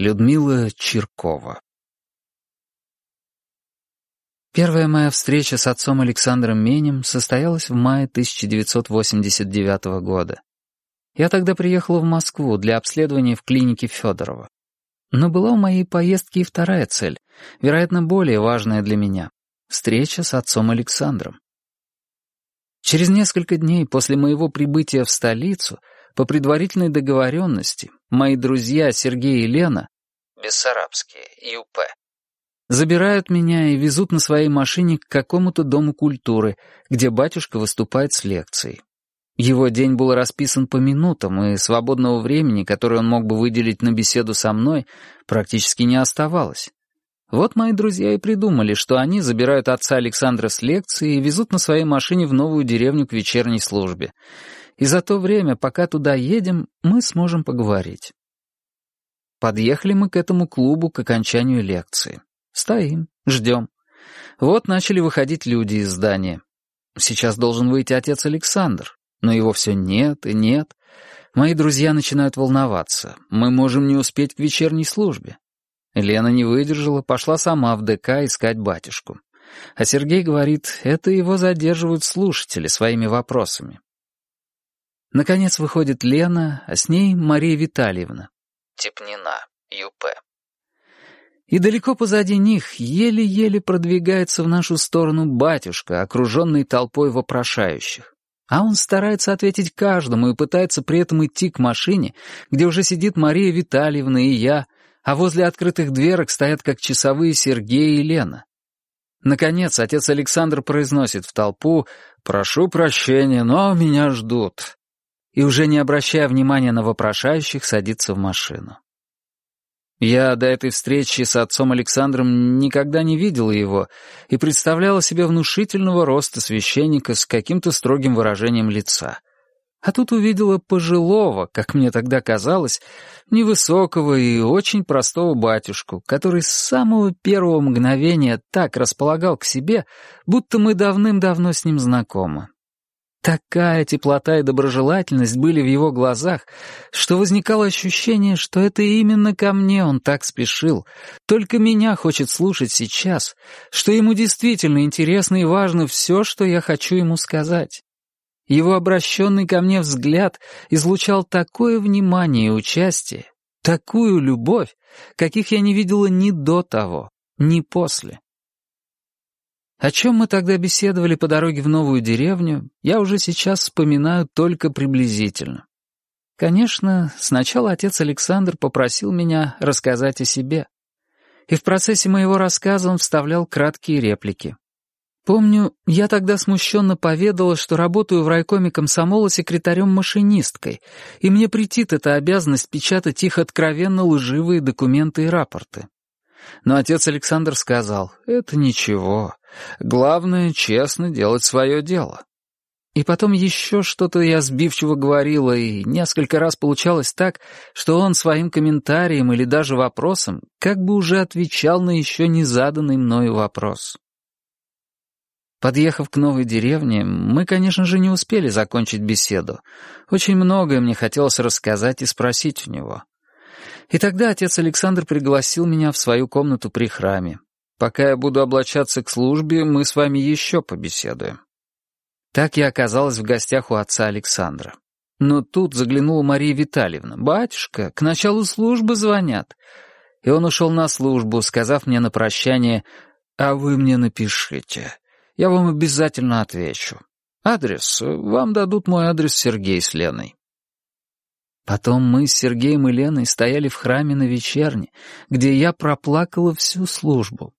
Людмила Чиркова Первая моя встреча с отцом Александром Менем состоялась в мае 1989 года. Я тогда приехала в Москву для обследования в клинике Федорова. Но была у моей поездки и вторая цель, вероятно, более важная для меня — встреча с отцом Александром. Через несколько дней после моего прибытия в столицу, по предварительной договоренности, мои друзья Сергей и Лена, бессарабские, ЮП, Забирают меня и везут на своей машине к какому-то дому культуры, где батюшка выступает с лекцией. Его день был расписан по минутам, и свободного времени, которое он мог бы выделить на беседу со мной, практически не оставалось. Вот мои друзья и придумали, что они забирают отца Александра с лекции и везут на своей машине в новую деревню к вечерней службе. И за то время, пока туда едем, мы сможем поговорить. Подъехали мы к этому клубу к окончанию лекции. Стоим, ждем. Вот начали выходить люди из здания. Сейчас должен выйти отец Александр, но его все нет и нет. Мои друзья начинают волноваться. Мы можем не успеть к вечерней службе. Лена не выдержала, пошла сама в ДК искать батюшку. А Сергей говорит, это его задерживают слушатели своими вопросами. Наконец выходит Лена, а с ней Мария Витальевна. Тепнина, ЮП. И далеко позади них еле-еле продвигается в нашу сторону батюшка, окруженный толпой вопрошающих. А он старается ответить каждому и пытается при этом идти к машине, где уже сидит Мария Витальевна и я, а возле открытых дверок стоят как часовые Сергей и Лена. Наконец, отец Александр произносит в толпу «Прошу прощения, но меня ждут». И уже не обращая внимания на вопрошающих, садится в машину. Я до этой встречи с отцом Александром никогда не видела его и представляла себе внушительного роста священника с каким-то строгим выражением лица. А тут увидела пожилого, как мне тогда казалось, невысокого и очень простого батюшку, который с самого первого мгновения так располагал к себе, будто мы давным-давно с ним знакомы. Такая теплота и доброжелательность были в его глазах, что возникало ощущение, что это именно ко мне он так спешил, только меня хочет слушать сейчас, что ему действительно интересно и важно все, что я хочу ему сказать. Его обращенный ко мне взгляд излучал такое внимание и участие, такую любовь, каких я не видела ни до того, ни после. О чем мы тогда беседовали по дороге в новую деревню, я уже сейчас вспоминаю только приблизительно. Конечно, сначала отец Александр попросил меня рассказать о себе. И в процессе моего рассказа он вставлял краткие реплики. Помню, я тогда смущенно поведала, что работаю в райкоме комсомола секретарем-машинисткой, и мне претит эта обязанность печатать их откровенно лживые документы и рапорты. Но отец Александр сказал, «Это ничего. Главное — честно делать свое дело». И потом еще что-то я сбивчиво говорила, и несколько раз получалось так, что он своим комментарием или даже вопросом как бы уже отвечал на еще не заданный мною вопрос. Подъехав к новой деревне, мы, конечно же, не успели закончить беседу. Очень многое мне хотелось рассказать и спросить у него. И тогда отец Александр пригласил меня в свою комнату при храме. Пока я буду облачаться к службе, мы с вами еще побеседуем. Так я оказалась в гостях у отца Александра. Но тут заглянула Мария Витальевна. «Батюшка, к началу службы звонят». И он ушел на службу, сказав мне на прощание, «А вы мне напишите. Я вам обязательно отвечу. Адрес. Вам дадут мой адрес Сергей с Леной». Потом мы с Сергеем и Леной стояли в храме на вечерне, где я проплакала всю службу.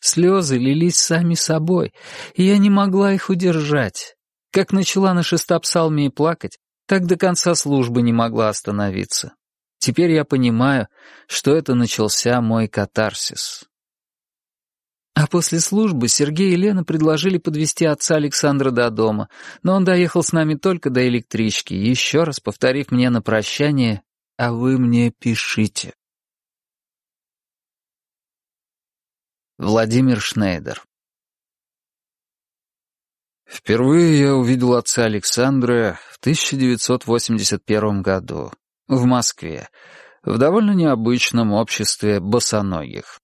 Слезы лились сами собой, и я не могла их удержать. Как начала на шестопсалме плакать, так до конца службы не могла остановиться. Теперь я понимаю, что это начался мой катарсис. А после службы Сергей и Лена предложили подвести отца Александра до дома, но он доехал с нами только до электрички, еще раз повторив мне на прощание «А вы мне пишите». Владимир Шнейдер Впервые я увидел отца Александра в 1981 году в Москве, в довольно необычном обществе босоногих.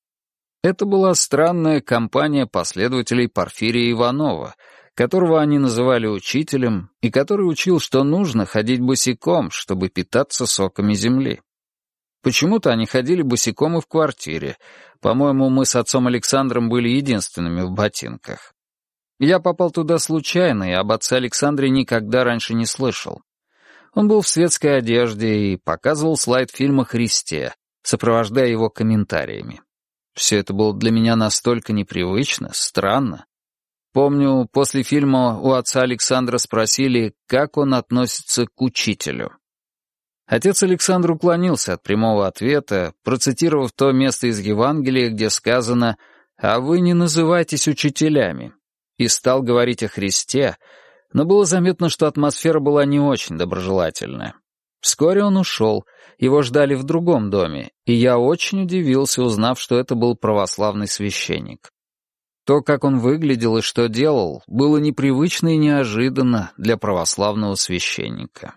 Это была странная компания последователей Порфирия Иванова, которого они называли учителем, и который учил, что нужно ходить босиком, чтобы питаться соками земли. Почему-то они ходили босиком и в квартире. По-моему, мы с отцом Александром были единственными в ботинках. Я попал туда случайно, и об отце Александре никогда раньше не слышал. Он был в светской одежде и показывал слайд фильма «Христе», сопровождая его комментариями. Все это было для меня настолько непривычно, странно. Помню, после фильма у отца Александра спросили, как он относится к учителю. Отец Александр уклонился от прямого ответа, процитировав то место из Евангелия, где сказано «А вы не называйтесь учителями», и стал говорить о Христе, но было заметно, что атмосфера была не очень доброжелательная. Вскоре он ушел, его ждали в другом доме, и я очень удивился, узнав, что это был православный священник. То, как он выглядел и что делал, было непривычно и неожиданно для православного священника.